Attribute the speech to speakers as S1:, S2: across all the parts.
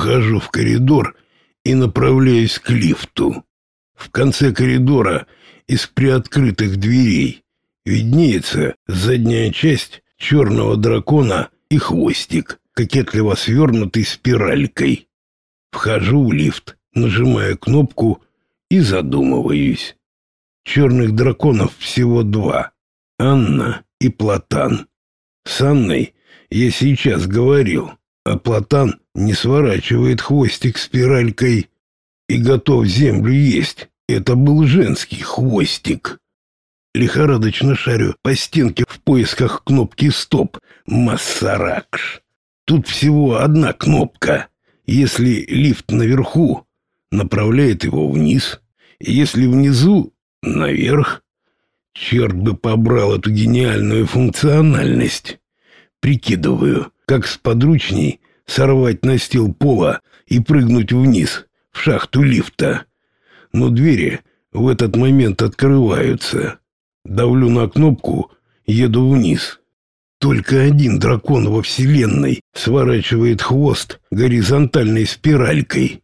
S1: Выхожу в коридор и направляюсь к лифту. В конце коридора из приоткрытых дверей виднеется задняя часть черного дракона и хвостик, кокетливо свернутый спиралькой. Вхожу в лифт, нажимаю кнопку и задумываюсь. Черных драконов всего два — Анна и Платан. С Анной я сейчас говорил, а Платан не сворачивает хвостик спиралькой и готов землю есть. Это был женский хвостик. Лихорадочно шарю по стенке в поисках кнопки «Стоп». Массаракш. Тут всего одна кнопка. Если лифт наверху, направляет его вниз. Если внизу, наверх. Черт бы побрал эту гениальную функциональность. Прикидываю, как сподручней сорвать настил пола и прыгнуть вниз, в шахту лифта. Но двери в этот момент открываются. Давлю на кнопку, еду вниз. Только один дракон во вселенной сворачивает хвост горизонтальной спиралькой.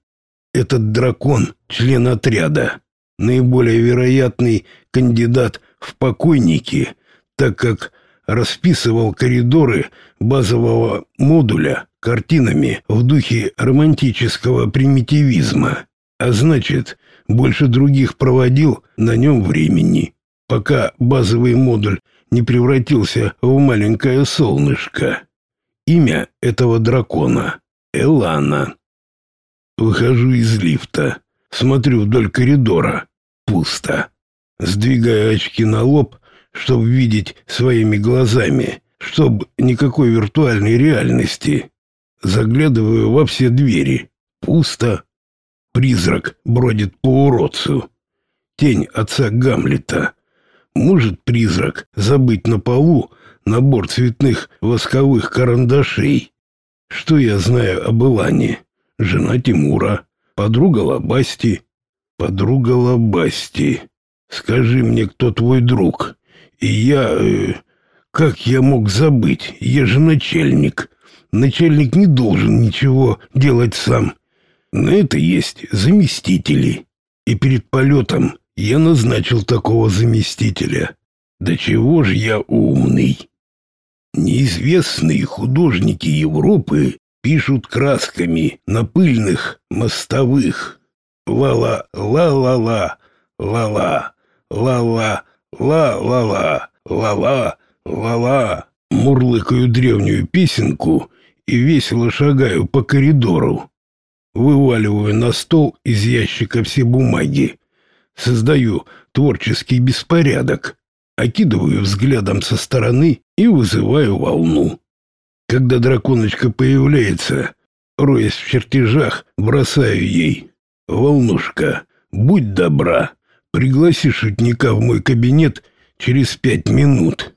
S1: Этот дракон — член отряда, наиболее вероятный кандидат в покойники, так как расписывал коридоры базового модуля картинами в духе романтического примитивизма, а значит, больше других проводил на нем времени пока базовый модуль не превратился в маленькое солнышко. Имя этого дракона — Элана. Выхожу из лифта, смотрю вдоль коридора. Пусто. Сдвигаю очки на лоб, чтобы видеть своими глазами, чтобы никакой виртуальной реальности. Заглядываю во все двери. Пусто. Призрак бродит по уродцу. Тень отца Гамлета. Может призрак забыть на полу набор цветных восковых карандашей? Что я знаю об Илане? Жена Тимура, подруга Лабасти. Подруга Лабасти. Скажи мне, кто твой друг? И я... Э, как я мог забыть? Я же начальник. Начальник не должен ничего делать сам. На это есть заместители. И перед полетом я назначил такого заместителя. Да чего же я умный? Неизвестные художники Европы пишут красками на пыльных мостовых. Ла-ла-ла-ла-ла, ла-ла, ла-ла, ла-ла-ла, ла-ла, ла-ла. Мурлыкаю древнюю песенку и весело шагаю по коридору. Вываливаю на стол из ящика все бумаги создаю творческий беспорядок, окидываю взглядом со стороны и вызываю волну. Когда драконочка появляется, роясь в чертежах, бросаю ей. «Волнушка, будь добра, пригласи шутника в мой кабинет через пять минут».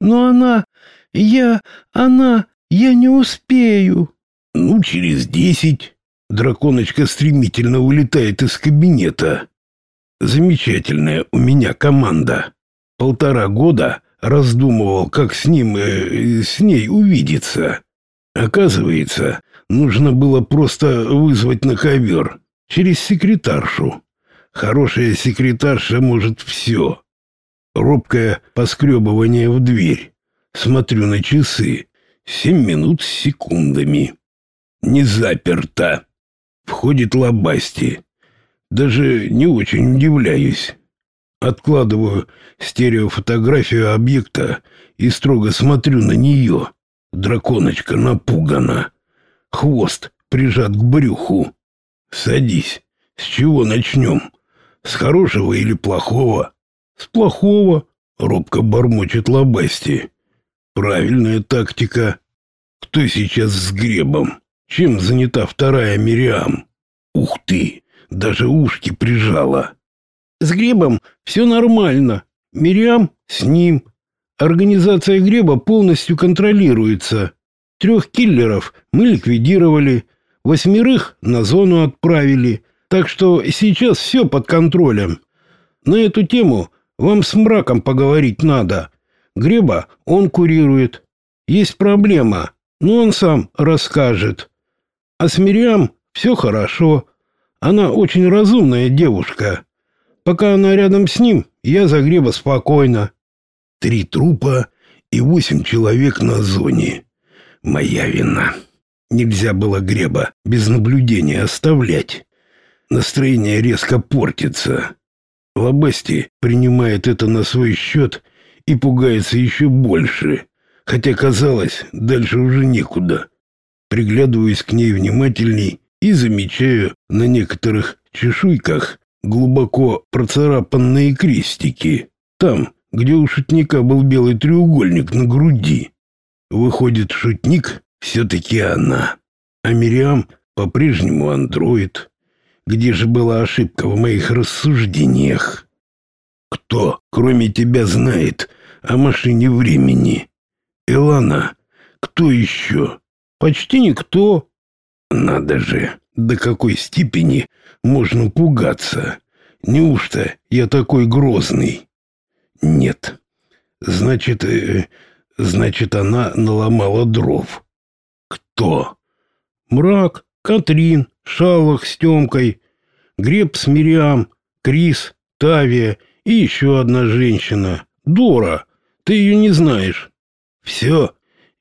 S2: «Но она... я... она... я не успею».
S1: «Ну, через десять». Драконочка стремительно улетает из кабинета. Замечательная у меня команда. Полтора года раздумывал, как с ним, э, с ней увидеться. Оказывается, нужно было просто вызвать на ковер через секретаршу. Хорошая секретарша может все. Робкое поскребывание в дверь. Смотрю на часы. Семь минут с секундами. Не заперто. Входит Лобасти. Даже не очень удивляюсь. Откладываю стереофотографию объекта и строго смотрю на нее. Драконочка напугана. Хвост прижат к брюху. Садись. С чего начнем? С хорошего или плохого? С плохого, робко бормочет Лобасти. Правильная тактика. Кто сейчас с гребом? Чем занята вторая Мириам? Ух ты! даже ушки прижала.
S2: С Гребом все нормально. Мириам с ним. Организация Греба полностью контролируется. Трех киллеров мы ликвидировали, восьмерых на зону отправили. Так что сейчас все под контролем. На эту тему вам с мраком поговорить надо. Греба он курирует. Есть проблема, но он сам расскажет. А с Мириам все хорошо. Она очень разумная девушка. Пока она рядом с ним, я за греба спокойно.
S1: Три трупа и восемь человек на зоне. Моя вина. Нельзя было греба без наблюдения оставлять. Настроение резко портится. Лобасти принимает это на свой счет и пугается еще больше, хотя казалось, дальше уже некуда. Приглядываюсь к ней внимательней и замечаю на некоторых чешуйках глубоко процарапанные крестики. Там, где у шутника был белый треугольник на груди. Выходит, шутник все-таки она, а Мириам по-прежнему андроид. Где же была ошибка в моих рассуждениях? Кто, кроме тебя, знает о машине времени? Элана, кто еще?
S2: Почти никто.
S1: Надо же, до какой степени можно пугаться? Неужто я такой грозный? Нет. Значит, э, значит, она наломала дров. Кто?
S2: Мрак, Катрин, Шалах с Тёмкой, Греб с Мириам, Крис, Тавия и еще одна женщина. Дора. Ты ее не знаешь.
S1: Все.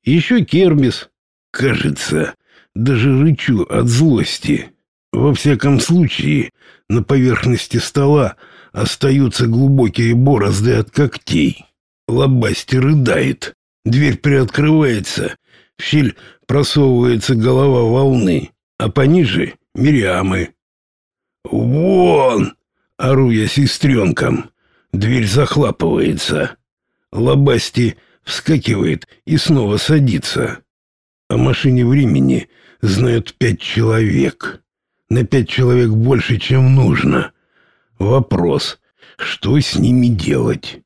S2: Еще Кербис.
S1: Кажется, даже рычу от злости. Во всяком случае, на поверхности стола остаются глубокие борозды от когтей. Лобасти рыдает. Дверь приоткрывается. В щель просовывается голова волны, а пониже — Мириамы. «Вон!» — ору я сестренкам. Дверь захлапывается. Лобасти вскакивает и снова садится. О машине времени знают пять человек. На пять человек больше, чем нужно. Вопрос, что с ними делать?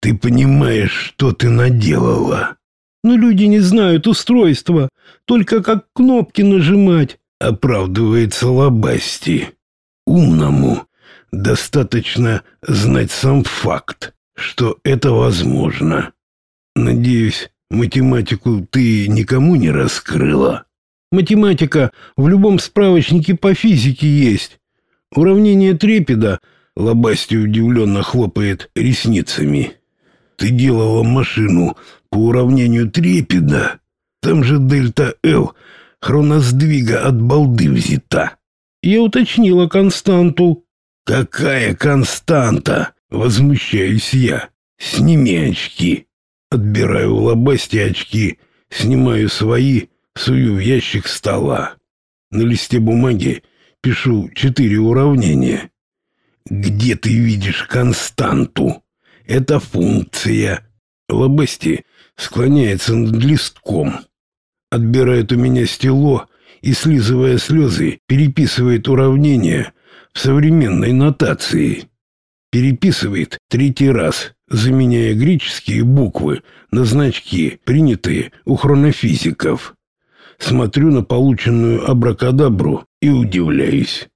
S1: Ты понимаешь, что ты наделала?
S2: Но люди не знают устройства, только как кнопки нажимать.
S1: Оправдывается Лобасти. Умному достаточно знать сам факт, что это возможно. Надеюсь, математику ты никому не раскрыла.
S2: Математика в любом справочнике по физике есть. Уравнение трепеда
S1: Лобасти удивленно хлопает ресницами. Ты делала машину по уравнению трепеда. Там же дельта Л хроносдвига от балды взята.
S2: Я уточнила константу.
S1: Какая константа? Возмущаюсь я. Сними очки. Отбираю у лобасти очки, снимаю свои, сую в ящик стола. На листе бумаги пишу четыре уравнения. Где ты видишь константу? Это функция. Лобасти склоняется над листком. Отбирает у меня стело и, слизывая слезы, переписывает уравнения в современной нотации. Переписывает третий раз, заменяя греческие буквы на значки, принятые у хронофизиков. Смотрю на полученную абракадабру и удивляюсь.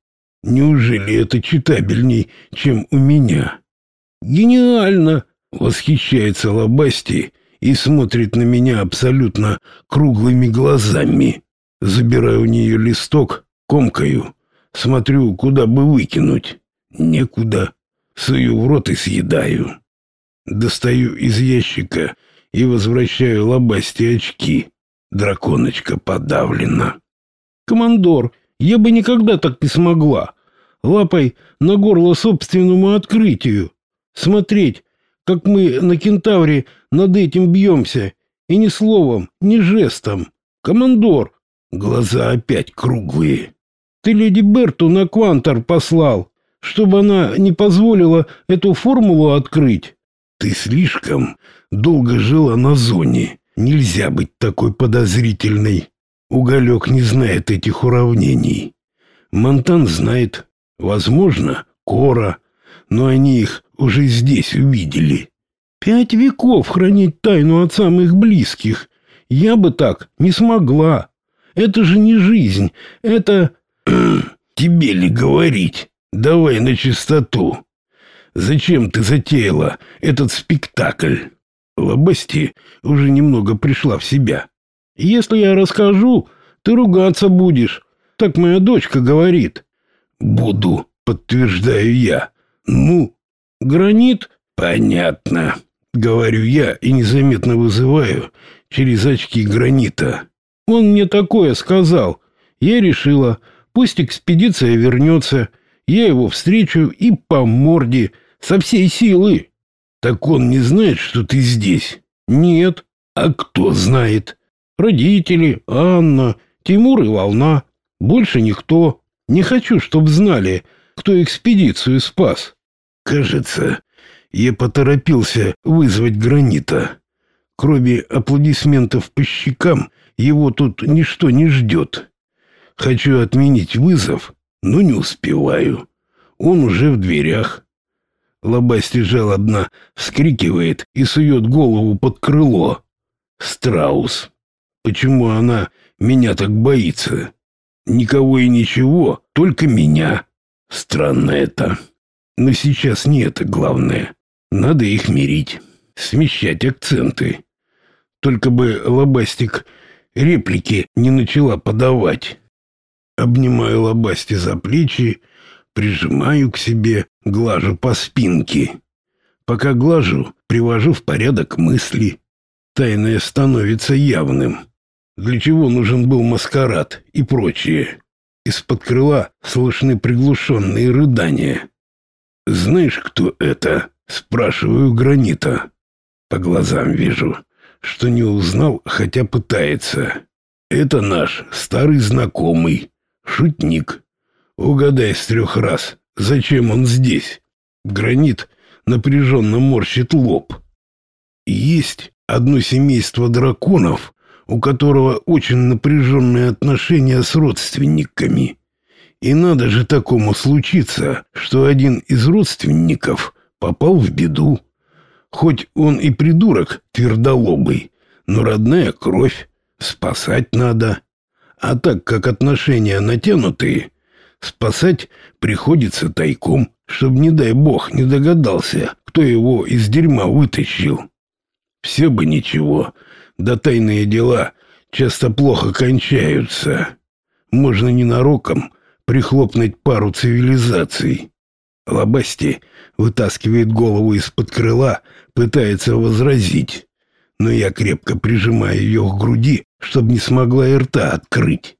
S1: Неужели это читабельней, чем у меня?
S2: Гениально!
S1: Восхищается Лобасти и смотрит на меня абсолютно круглыми глазами. Забираю у нее листок, комкаю, смотрю, куда бы выкинуть. Некуда. Сую в рот и съедаю. Достаю из ящика и возвращаю лобасти очки. Драконочка подавлена.
S2: «Командор, я бы никогда так не смогла. Лапой на горло собственному открытию. Смотреть, как мы на кентавре над этим бьемся. И ни словом, ни жестом. Командор!»
S1: Глаза опять круглые.
S2: «Ты леди Берту на Квантор послал, чтобы она не позволила эту формулу открыть?»
S1: Ты слишком долго жила на зоне. Нельзя быть такой подозрительной. Уголек не знает этих уравнений. Монтан знает. Возможно, Кора. Но они их уже здесь увидели.
S2: Пять веков хранить тайну от самых близких. Я бы так не смогла. Это же не жизнь. Это...
S1: Тебе ли говорить? Давай на чистоту. Зачем ты затеяла этот спектакль? Лобасти уже немного пришла в себя.
S2: Если я расскажу, Ты ругаться будешь. Так моя дочка говорит.
S1: Буду, подтверждаю я. Ну,
S2: гранит?
S1: Понятно. Говорю я и незаметно вызываю через очки гранита.
S2: Он мне такое сказал. Я решила, пусть экспедиция вернется, я его встречу и по морде со всей силы.
S1: Так он не знает, что ты здесь?
S2: Нет.
S1: А кто знает?
S2: Родители, Анна, Тимур и Волна. Больше никто. Не хочу, чтоб знали, кто экспедицию спас.
S1: Кажется, я поторопился вызвать гранита. Кроме аплодисментов по щекам, его тут ничто не ждет. Хочу отменить вызов, но не успеваю. Он уже в дверях. Лобасти жалобно вскрикивает и сует голову под крыло. Страус. Почему она меня так боится? Никого и ничего, только меня. Странно это. Но сейчас не это главное. Надо их мирить, смещать акценты. Только бы Лобастик реплики не начала подавать. Обнимаю Лобасти за плечи, прижимаю к себе, глажу по спинке. Пока глажу, привожу в порядок мысли. Тайное становится явным. Для чего нужен был маскарад и прочее. Из-под крыла слышны приглушенные рыдания. «Знаешь, кто это?» — спрашиваю Гранита. По глазам вижу, что не узнал, хотя пытается. «Это наш старый знакомый, шутник. Угадай с трех раз, зачем он здесь?» Гранит напряженно морщит лоб. «Есть одно семейство драконов, у которого очень напряженные отношения с родственниками. И надо же такому случиться, что один из родственников попал в беду. Хоть он и придурок твердолобый, но родная кровь, спасать надо. А так как отношения натянутые, спасать приходится тайком, чтобы, не дай бог, не догадался, кто его из дерьма вытащил. Все бы ничего, да тайные дела часто плохо кончаются. Можно ненароком прихлопнуть пару цивилизаций. Лобасти вытаскивает голову из-под крыла, пытается возразить, но я крепко прижимаю ее к груди, чтобы не смогла и рта открыть.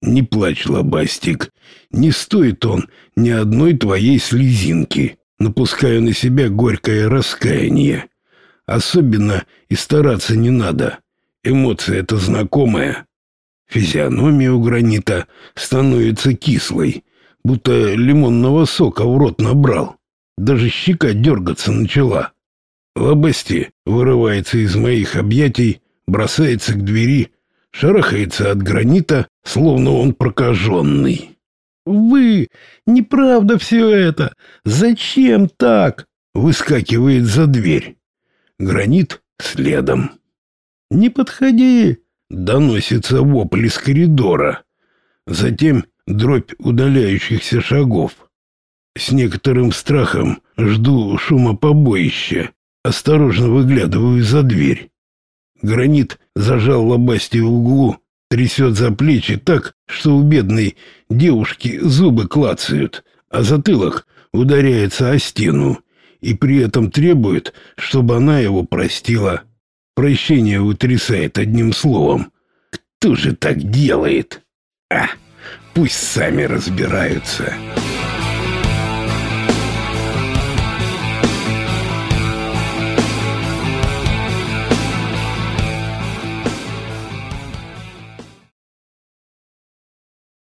S1: Не плачь, Лобастик, не стоит он ни одной твоей слезинки. Напускаю на себя горькое раскаяние. Особенно и стараться не надо. Эмоция это знакомая. Физиономия у гранита становится кислой, будто лимонного сока в рот набрал. Даже щека дергаться начала. Лобасти вырывается из моих объятий, бросается к двери, шарахается от гранита, словно он прокаженный.
S2: «Вы! Неправда все это! Зачем так?»
S1: Выскакивает за дверь. Гранит следом.
S2: «Не подходи!»
S1: — доносится вопль из коридора. Затем дробь удаляющихся шагов. С некоторым страхом жду шума побоища. Осторожно выглядываю за дверь. Гранит зажал лобасти в углу, трясет за плечи так, что у бедной девушки зубы клацают, а затылок ударяется о стену и при этом требует, чтобы она его простила. Прощение утрясает одним словом. Кто же так делает? А, пусть сами разбираются».